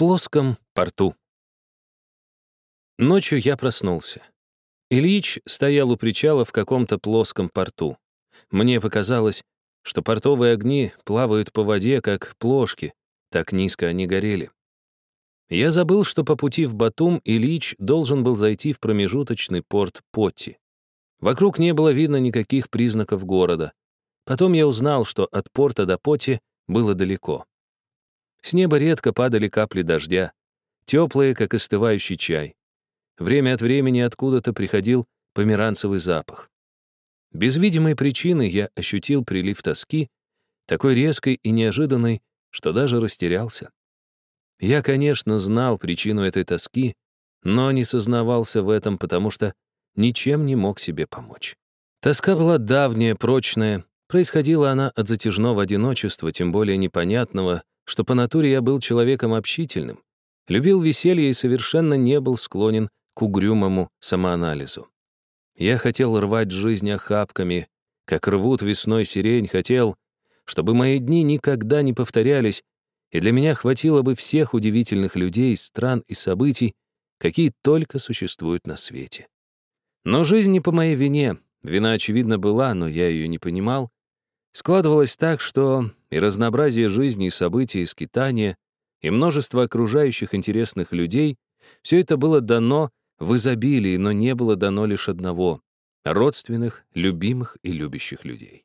плоском порту. Ночью я проснулся. Ильич стоял у причала в каком-то плоском порту. Мне показалось, что портовые огни плавают по воде, как плошки, так низко они горели. Я забыл, что по пути в Батум Ильич должен был зайти в промежуточный порт Потти. Вокруг не было видно никаких признаков города. Потом я узнал, что от порта до Потти было далеко. С неба редко падали капли дождя, теплые, как остывающий чай. Время от времени откуда-то приходил померанцевый запах. Без видимой причины я ощутил прилив тоски, такой резкой и неожиданной, что даже растерялся. Я, конечно, знал причину этой тоски, но не сознавался в этом, потому что ничем не мог себе помочь. Тоска была давняя, прочная, происходила она от затяжного одиночества, тем более непонятного, что по натуре я был человеком общительным, любил веселье и совершенно не был склонен к угрюмому самоанализу. Я хотел рвать жизнь охапками, как рвут весной сирень, хотел, чтобы мои дни никогда не повторялись, и для меня хватило бы всех удивительных людей, стран и событий, какие только существуют на свете. Но жизнь не по моей вине, вина, очевидно, была, но я ее не понимал. Складывалось так, что и разнообразие жизни и событий, и скитания, и множество окружающих интересных людей — все это было дано в изобилии, но не было дано лишь одного — родственных, любимых и любящих людей.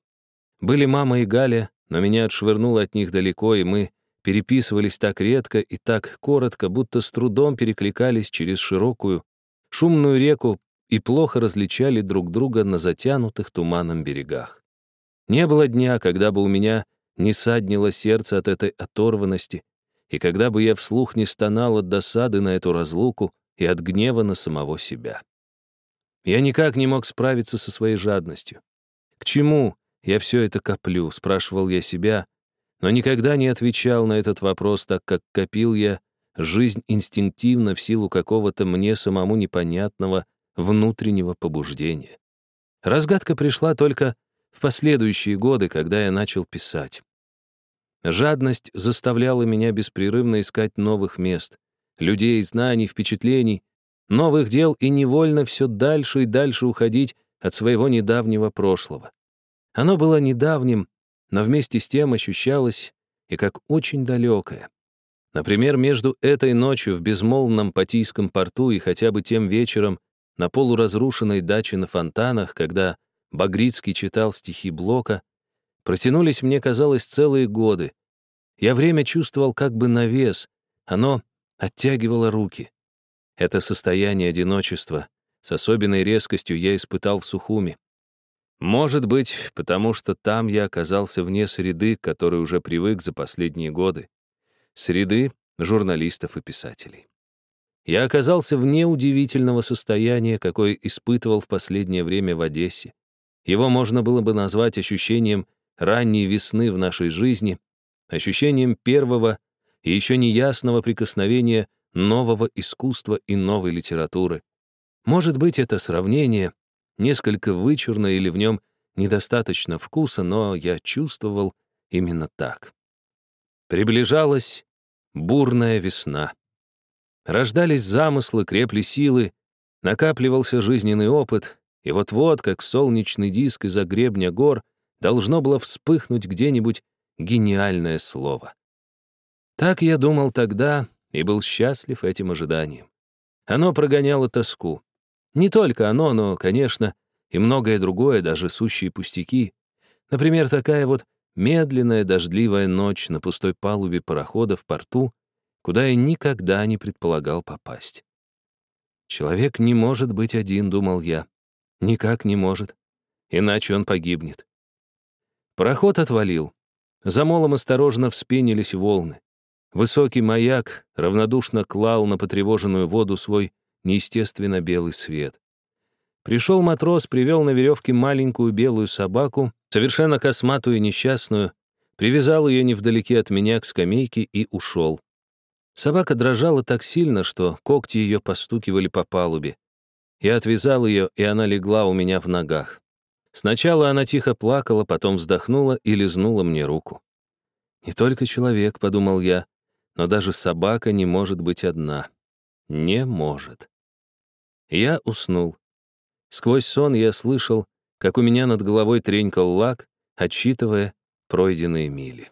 Были мама и Галя, но меня отшвырнуло от них далеко, и мы переписывались так редко и так коротко, будто с трудом перекликались через широкую, шумную реку и плохо различали друг друга на затянутых туманом берегах. Не было дня, когда бы у меня не саднило сердце от этой оторванности, и когда бы я вслух не стонал от досады на эту разлуку, и от гнева на самого себя. Я никак не мог справиться со своей жадностью. К чему я все это коплю, спрашивал я себя, но никогда не отвечал на этот вопрос, так как копил я жизнь инстинктивно в силу какого-то мне самому непонятного внутреннего побуждения. Разгадка пришла только в последующие годы, когда я начал писать. Жадность заставляла меня беспрерывно искать новых мест, людей, знаний, впечатлений, новых дел и невольно все дальше и дальше уходить от своего недавнего прошлого. Оно было недавним, но вместе с тем ощущалось и как очень далекое. Например, между этой ночью в безмолвном Патийском порту и хотя бы тем вечером на полуразрушенной даче на фонтанах, когда Багрицкий читал стихи Блока, протянулись, мне казалось, целые годы. Я время чувствовал как бы навес, оно оттягивала руки. Это состояние одиночества с особенной резкостью я испытал в Сухуми. Может быть, потому что там я оказался вне среды, к которой уже привык за последние годы. Среды журналистов и писателей. Я оказался вне удивительного состояния, какое испытывал в последнее время в Одессе. Его можно было бы назвать ощущением ранней весны в нашей жизни, ощущением первого и еще неясного прикосновения нового искусства и новой литературы. Может быть, это сравнение несколько вычурно или в нем недостаточно вкуса, но я чувствовал именно так. Приближалась бурная весна. Рождались замыслы, крепли силы, накапливался жизненный опыт, и вот-вот, как солнечный диск из-за гребня гор, должно было вспыхнуть где-нибудь гениальное слово. Так я думал тогда и был счастлив этим ожиданием. Оно прогоняло тоску. Не только оно, но, конечно, и многое другое, даже сущие пустяки. Например, такая вот медленная дождливая ночь на пустой палубе парохода в порту, куда я никогда не предполагал попасть. Человек не может быть один, думал я. Никак не может. Иначе он погибнет. Пароход отвалил. За молом осторожно вспенились волны. Высокий маяк равнодушно клал на потревоженную воду свой неестественно белый свет. Пришел матрос, привел на веревке маленькую белую собаку, совершенно косматую и несчастную, привязал ее невдалеке от меня к скамейке и ушел. Собака дрожала так сильно, что когти ее постукивали по палубе. Я отвязал ее, и она легла у меня в ногах. Сначала она тихо плакала, потом вздохнула и лизнула мне руку. «Не только человек», — подумал я, Но даже собака не может быть одна. Не может. Я уснул. Сквозь сон я слышал, как у меня над головой тренькал лак, отсчитывая пройденные мили.